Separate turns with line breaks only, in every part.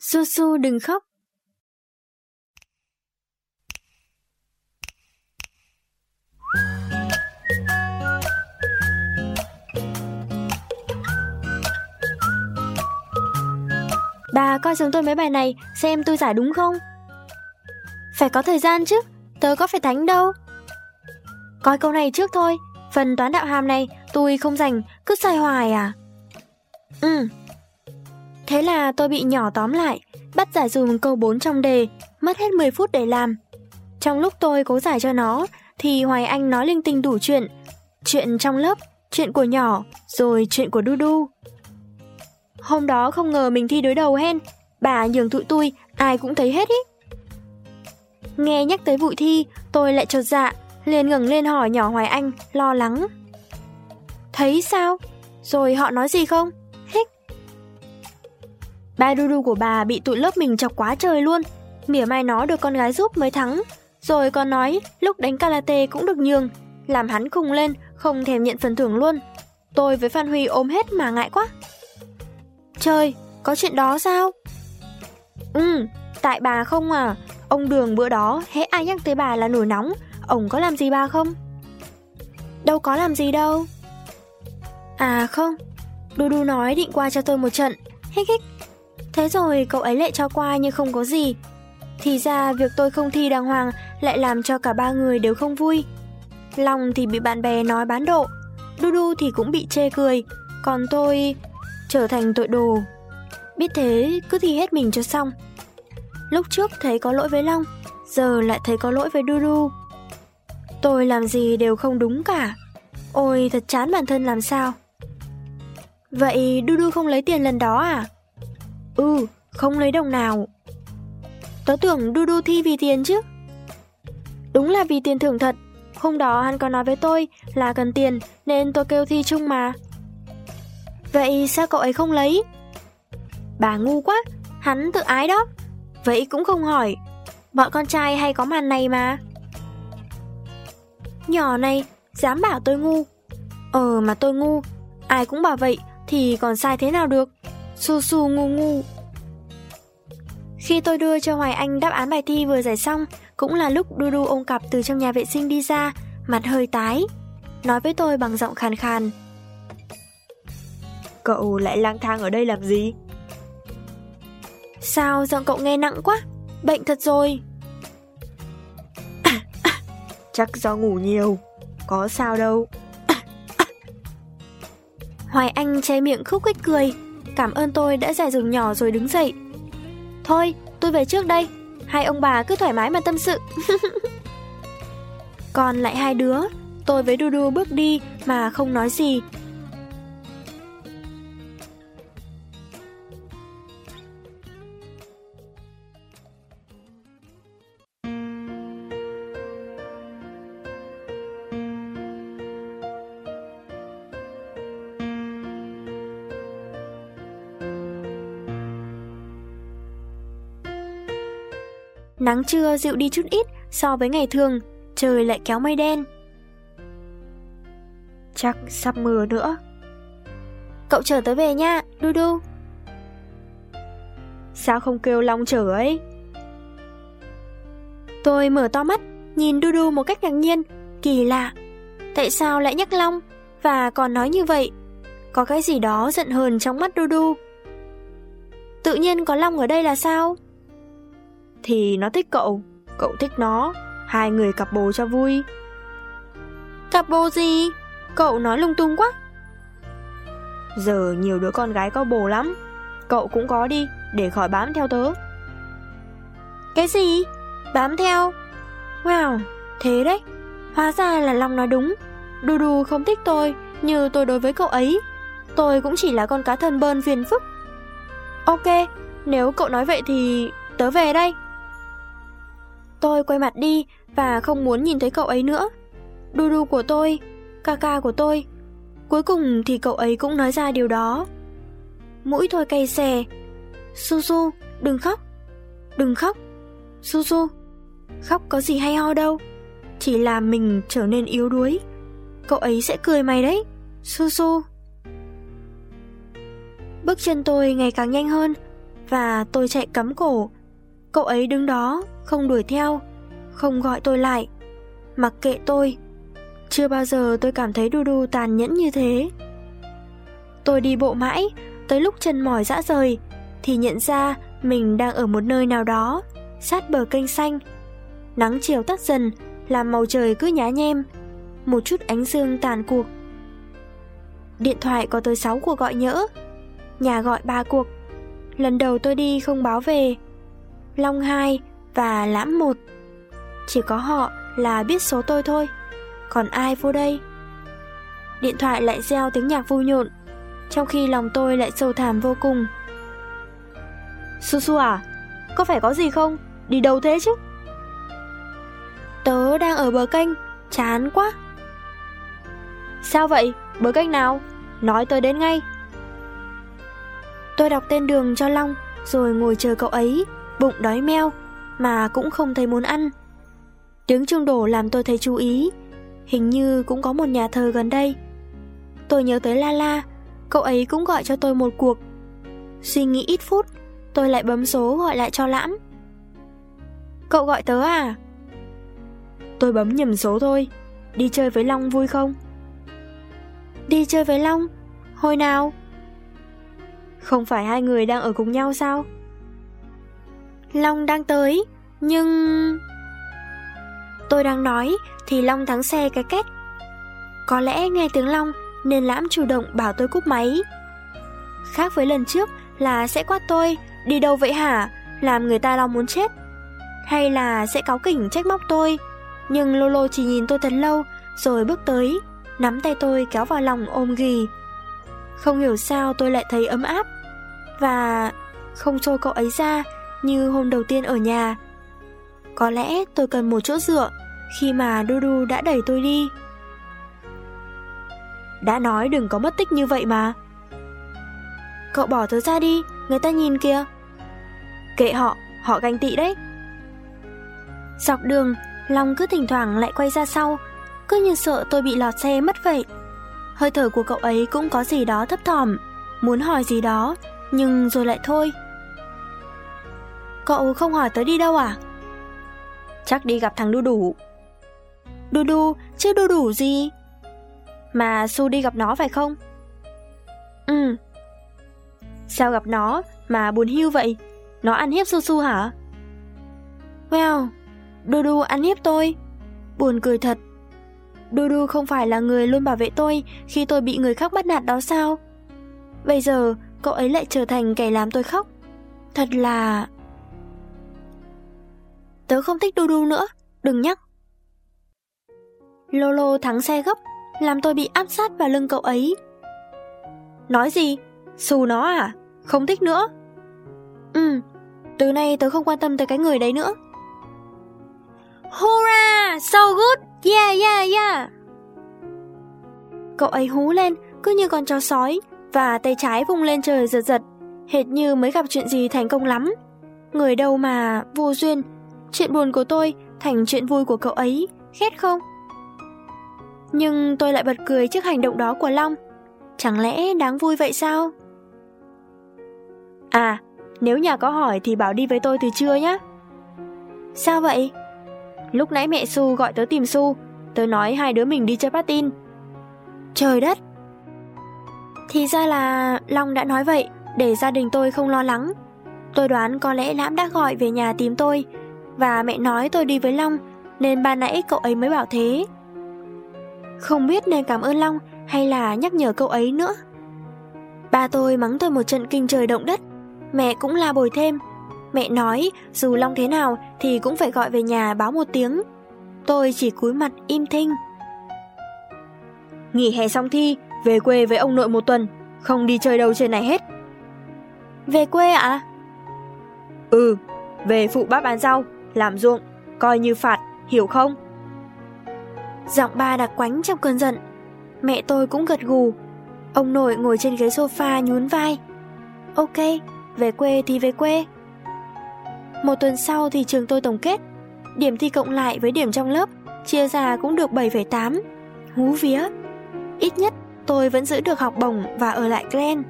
Su Su đừng khóc. Bà coi chúng tôi mấy bài này, xem tôi giải đúng không? Phải có thời gian chứ, tớ có phải thánh đâu. Coi câu này trước thôi, phần toán đạo hàm này tôi không rảnh, cứ sai hoài à? Ừ. Thế là tôi bị nhỏ tóm lại, bắt giải dùm câu 4 trong đề, mất hết 10 phút để làm. Trong lúc tôi cố giải cho nó, thì Hoài Anh nói linh tinh đủ chuyện. Chuyện trong lớp, chuyện của nhỏ, rồi chuyện của Du Du. Hôm đó không ngờ mình thi đối đầu hen, bà nhường tụi tôi, ai cũng thấy hết ý. Nghe nhắc tới vụ thi, tôi lại chột dạ, liền ngẩng lên hỏi nhỏ Hoài Anh, lo lắng. Thấy sao? Rồi họ nói gì không? Ba đu đu của bà bị tụi lớp mình chọc quá trời luôn. Mỉa mai nó được con gái giúp mới thắng. Rồi còn nói lúc đánh karate cũng được nhường. Làm hắn khùng lên, không thèm nhận phần thưởng luôn. Tôi với Phan Huy ôm hết mà ngại quá. Trời, có chuyện đó sao? Ừ, tại bà không à. Ông Đường bữa đó, hễ ai nhắc tới bà là nổi nóng. Ông có làm gì bà không? Đâu có làm gì đâu. À không, Đu Đu nói định qua cho tôi một trận. Hích hích. Thế rồi cậu ấy lại cho qua như không có gì. Thì ra việc tôi không thi đàng hoàng lại làm cho cả ba người đều không vui. Long thì bị bạn bè nói bán độ, Du Du thì cũng bị chê cười, còn tôi trở thành tội đồ. Biết thế cứ thi hết mình cho xong. Lúc trước thấy có lỗi với Long, giờ lại thấy có lỗi với Du Du. Tôi làm gì đều không đúng cả. Ôi thật chán bản thân làm sao. Vậy Du Du không lấy tiền lần đó à? Ừ, không lấy đồng nào. Tớ tưởng Du Du thi vì tiền chứ. Đúng là vì tiền thưởng thật. Hôm đó hắn có nói với tôi là cần tiền nên tôi kêu thi chung mà. Vậy sao cậu ấy không lấy? Bà ngu quá, hắn tự ái đó. Vậy cũng không hỏi. Bọn con trai hay có màn này mà. Nhỏ này, dám bảo tôi ngu. Ờ mà tôi ngu, ai cũng bảo vậy thì còn sai thế nào được. Su su ngu ngu. Khi tôi đưa cho Hoài Anh đáp án bài thi vừa giải xong, cũng là lúc Du Du ôm cặp từ trong nhà vệ sinh đi ra, mặt hơi tái. Nói với tôi bằng giọng khàn khàn.
Cậu lại lang thang ở đây làm gì?
Sao giọng cậu nghe nặng quá? Bệnh thật rồi.
Chắc do ngủ nhiều, có sao đâu.
Hoài Anh che miệng khúc khích cười, cảm ơn tôi đã giải dùng nhỏ rồi đứng dậy. Thôi, tôi về trước đây, hai ông bà cứ thoải mái mà tâm sự. Còn lại hai đứa, tôi với Dudu bước đi mà không nói gì, Nắng trưa dịu đi chút ít so với ngày thường, trời lại kéo mây đen.
Chắc sắp mưa nữa.
Cậu chờ tới về nha, Du Du.
Sao không kêu Long chờ ấy?
Tôi mở to mắt, nhìn Du Du một cách ngạc nhiên, kỳ lạ. Tại sao lại nhắc Long và còn nói như vậy? Có cái gì đó giận hờn trong mắt Du Du. Tự nhiên có Long ở đây là sao?
Thì nó thích cậu, cậu thích nó, hai người cặp bồ cho vui.
Cặp bồ gì? Cậu nói lung tung quá.
Giờ nhiều đứa con gái có bồ lắm, cậu cũng có đi, để khỏi bám theo tớ.
Cái gì? Bám theo? Wow, thế đấy. Hóa ra là Long nói đúng. Đu đu không thích tôi, như tôi đối với cậu ấy. Tôi cũng chỉ là con cá thân bơn phiền phức. Ok, nếu cậu nói vậy thì tớ về đây. Tôi quay mặt đi và không muốn nhìn thấy cậu ấy nữa. Đu đu của tôi, ca ca của tôi. Cuối cùng thì cậu ấy cũng nói ra điều đó. Mũi thôi cay xè. Su Su, đừng khóc. Đừng khóc. Su Su, khóc có gì hay ho đâu. Chỉ làm mình trở nên yếu đuối. Cậu ấy sẽ cười mày đấy. Su Su. Bước chân tôi ngày càng nhanh hơn và tôi chạy cắm cổ. Cậu ấy đứng đó, không đuổi theo, không gọi tôi lại, mặc kệ tôi. Chưa bao giờ tôi cảm thấy đu đu tàn nhẫn như thế. Tôi đi bộ mãi, tới lúc chân mỏi dã rời, thì nhận ra mình đang ở một nơi nào đó, sát bờ kênh xanh. Nắng chiều tắt dần, làm màu trời cứ nhá nhem, một chút ánh dương tàn cuộc. Điện thoại có tới 6 cuộc gọi nhỡ, nhà gọi 3 cuộc. Lần đầu tôi đi không báo về. Long 2 và Lãm một Chỉ có họ là biết số tôi thôi, còn ai vô đây? Điện thoại lại reo tiếng nhạc vui nhộn, trong khi lòng tôi lại sâu thẳm vô cùng. Su Su à, có phải có gì không? Đi đâu thế chứ? Tớ đang ở bờ kênh, chán quá. Sao vậy? Bờ kênh nào? Nói tớ đến ngay. Tôi đọc tên đường cho Long, rồi ngồi chờ cậu ấy, bụng đói meo, mà cũng không thấy muốn ăn. Tiếng chuông đổ làm tôi thấy chú ý, hình như cũng có một nhà thờ gần đây. Tôi nhớ tới La La, cậu ấy cũng gọi cho tôi một cuộc. Suy nghĩ ít phút, tôi lại bấm số gọi lại cho Lãm. Cậu gọi tớ à? Tôi bấm nhầm số thôi, đi chơi với Long vui không? Đi chơi với Long? Hồi nào? Không phải hai người đang ở cùng nhau sao? Long đang tới, nhưng... Tôi đang nói thì Long thắng xe cái két. Có lẽ nghe tiếng Long nên Lãm chủ động bảo tôi cúp máy. Khác với lần trước là sẽ quát tôi, đi đâu vậy hả, làm người ta lo muốn chết. Hay là sẽ cáu kỉnh trách móc tôi, nhưng Lolo chỉ nhìn tôi thật lâu rồi bước tới, nắm tay tôi kéo vào lòng ôm ghì. Không hiểu sao tôi lại thấy ấm áp và không trôi cậu ấy ra như hôm đầu tiên ở nhà. Có lẽ tôi cần một chỗ dựa khi mà Dudu đã đẩy tôi đi. Đã nói đừng có mất tích như vậy mà. Cậu bỏ tớ ra đi, người ta nhìn kìa. Kệ họ, họ ganh tị đấy. Dọc đường, Long cứ thỉnh thoảng lại quay ra sau, cứ như sợ tôi bị lọt xe mất vậy. Hơi thở của cậu ấy cũng có gì đó thấp thỏm, muốn hỏi gì đó, nhưng rồi lại thôi. Cậu không hỏi tới đi đâu à? Chắc đi gặp thằng Đu Đủ. Đu Đu, chứ Đu Đủ gì? Mà Su đi gặp nó phải không? Ừ. Sao gặp nó mà buồn hiu vậy? Nó ăn hiếp Su Su hả? Well, Đu Đu ăn hiếp tôi. Buồn cười thật. Đu Đu không phải là người luôn bảo vệ tôi khi tôi bị người khác bắt nạt đó sao? Bây giờ cậu ấy lại trở thành kẻ làm tôi khóc. Thật là... Tớ không thích Đu Đu nữa, đừng nhắc. Lolo thắng xe gấp, làm tôi bị áp sát vào lưng cậu ấy. Nói gì? Xù nó à? Không thích nữa? Ừ, từ nay tớ không quan tâm tới cái người đấy nữa. Hurra! So good! Yeah, yeah, yeah! Cậu ấy hú lên, cứ như con chó sói, và tay trái vung lên trời giật giật, hệt như mới gặp chuyện gì thành công lắm. Người đâu mà vô duyên, chuyện buồn của tôi thành chuyện vui của cậu ấy, ghét không? Nhưng tôi lại bật cười trước hành động đó của Long. Chẳng lẽ đáng vui vậy sao? À, nếu nhà có hỏi thì bảo đi với tôi từ trưa nhé. Sao vậy? Lúc nãy mẹ Su gọi tớ tìm Su, tớ nói hai đứa mình đi chơi patin. Trời đất! Thì ra là Long đã nói vậy để gia đình tôi không lo lắng. Tôi đoán có lẽ Lãm đã gọi về nhà tìm tôi và mẹ nói tôi đi với Long nên ban nãy cậu ấy mới bảo thế. Không biết nên cảm ơn Long hay là nhắc nhở cậu ấy nữa. Ba tôi mắng tôi một trận kinh trời động đất, mẹ cũng la bồi thêm. Mẹ nói dù Long thế nào thì cũng phải gọi về nhà báo một tiếng. Tôi chỉ cúi mặt im thinh. Nghỉ hè xong thi, về quê với ông nội một tuần, không đi chơi đâu trên này hết. Về quê ạ? À? Ừ, về phụ bác bán rau, làm ruộng, coi như phạt, hiểu không? Giọng ba đặc quánh trong cơn giận. Mẹ tôi cũng gật gù. Ông nội ngồi trên ghế sofa nhún vai. Ok, về quê thì về quê. Một tuần sau thì trường tôi tổng kết. Điểm thi cộng lại với điểm trong lớp, chia ra cũng được 7,8. Hú vía. Ít nhất tôi vẫn giữ được học bổng và ở lại Glen.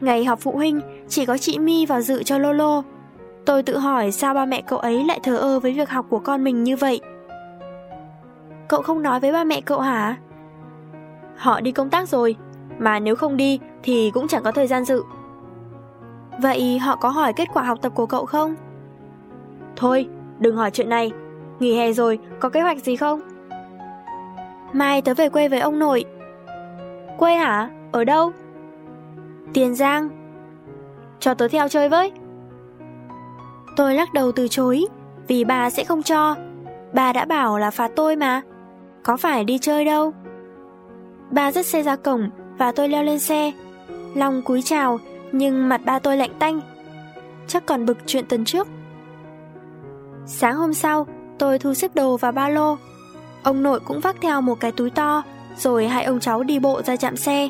Ngày họp phụ huynh, chỉ có chị My vào dự cho Lolo. Tôi tự hỏi sao ba mẹ cậu ấy lại thờ ơ với việc học của con mình như vậy. Cậu không nói với ba mẹ cậu hả? Họ đi công tác rồi, mà nếu không đi thì cũng chẳng có thời gian dự. Vậy họ có hỏi kết quả học tập của cậu không? Thôi, đừng hỏi chuyện này. Nghỉ hè rồi, có kế hoạch gì không? Mai tớ về quê với ông nội. Quê hả? Ở đâu? Tiền Giang. Cho tớ theo chơi với. Tôi lắc đầu từ chối, vì bà sẽ không cho. Bà đã bảo là phạt tôi mà. Có phải đi chơi đâu. Bà dắt xe ra cổng và tôi leo lên xe. Long cúi chào, nhưng mặt ba tôi lạnh tanh. Chắc còn bực chuyện tuần trước. Sáng hôm sau, tôi thu xếp đồ vào ba lô. Ông nội cũng vác theo một cái túi to, rồi hai ông cháu đi bộ ra chạm xe.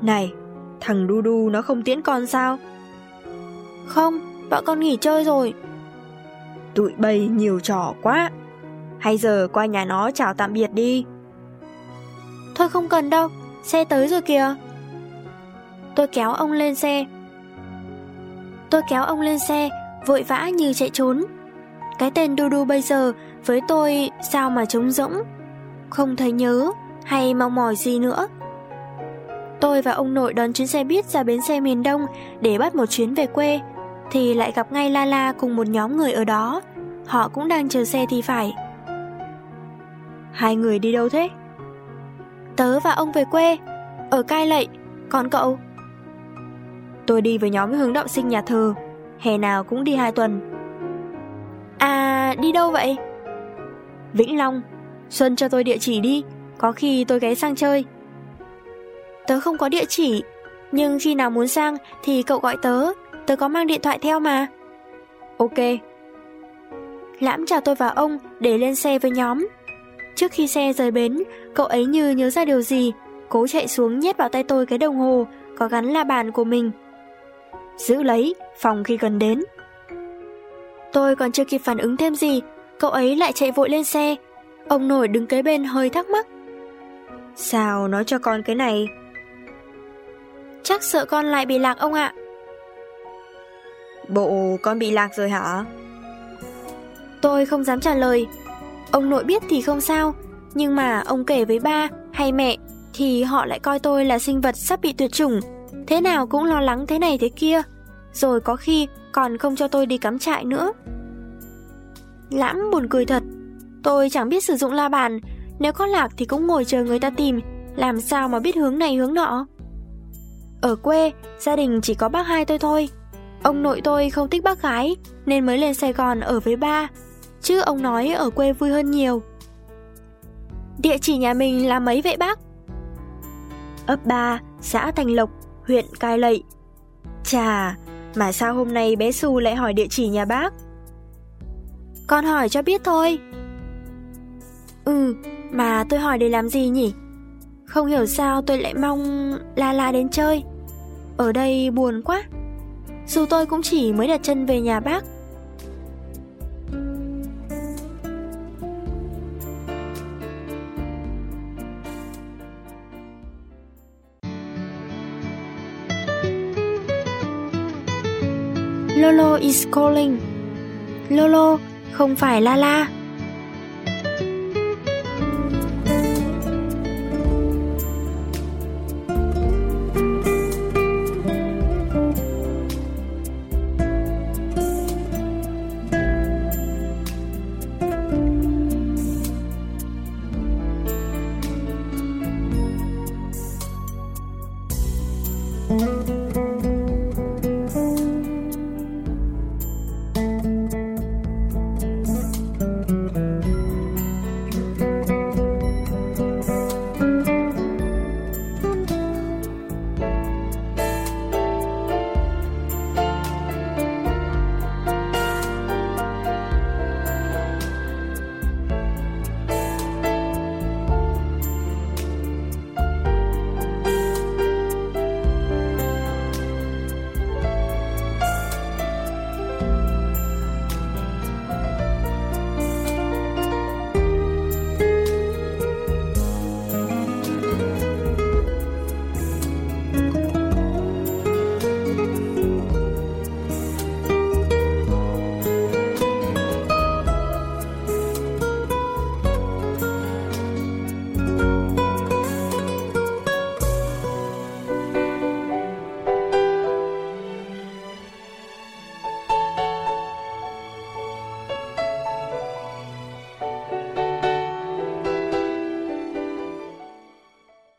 Này, thằng Du Du nó không tiễn con sao?
Không, bọn con nghỉ chơi rồi.
Tụi bay nhiều trò quá. Hay giờ qua nhà nó chào tạm biệt đi.
Thôi không cần đâu, xe tới rồi kìa. Tôi kéo ông lên xe. Tôi kéo ông lên xe, vội vã như chạy trốn. Cái tên Du Du bây giờ với tôi sao mà trống rỗng, không thấy nhớ hay mong mỏi gì nữa. Tôi và ông nội đón chuyến xe buýt ra bến xe miền Đông để bắt một chuyến về quê, thì lại gặp ngay La La cùng một nhóm người ở đó. Họ cũng đang chờ xe thì phải.
Hai người đi đâu thế?
Tớ và ông về quê, ở Cai Lậy, còn cậu?
Tôi đi với nhóm hướng đạo sinh nhà thờ, hè nào cũng đi hai tuần.
À, đi đâu vậy?
Vĩnh Long, Xuân cho tôi địa chỉ đi, có khi tôi ghé sang chơi.
Tớ không có địa chỉ, nhưng khi nào muốn sang thì cậu gọi tớ, tớ có mang điện thoại theo mà.
Ok.
Lãm chào tôi và ông để lên xe với nhóm. Trước khi xe rời bến, cậu ấy như nhớ ra điều gì, cố chạy xuống nhét vào tay tôi cái đồng hồ có gắn la bàn của mình.
Giữ lấy, phòng khi gần đến.
Tôi còn chưa kịp phản ứng thêm gì, cậu ấy lại chạy vội lên xe. Ông nổi đứng kế bên hơi thắc mắc.
Sao nói cho con cái này?
Chắc sợ con lại bị lạc ông ạ.
Bộ con bị lạc rồi hả?
Tôi không dám trả lời. Ông nội biết thì không sao, nhưng mà ông kể với ba hay mẹ thì họ lại coi tôi là sinh vật sắp bị tuyệt chủng, thế nào cũng lo lắng thế này thế kia, rồi có khi còn không cho tôi đi cắm trại nữa. Lãm buồn cười thật, tôi chẳng biết sử dụng la bàn, nếu có lạc thì cũng ngồi chờ người ta tìm, làm sao mà biết hướng này hướng nọ. Ở quê, gia đình chỉ có bác hai tôi thôi. Ông nội tôi không thích bác gái, nên mới lên Sài Gòn ở với ba. Chứ ông nói ở quê vui hơn nhiều. Địa chỉ nhà mình là mấy vậy bác?
Ấp 3, xã Thành Lộc, huyện Cai Lậy. Chà, mà sao hôm nay bé Su lại hỏi địa chỉ nhà bác?
Con hỏi cho biết thôi. Ừ, mà tôi hỏi để làm gì nhỉ? Không hiểu sao tôi lại mong La La đến chơi. Ở đây buồn quá. Dù tôi cũng chỉ mới đặt chân về nhà bác. Lolo is calling. Lolo, không phải La La.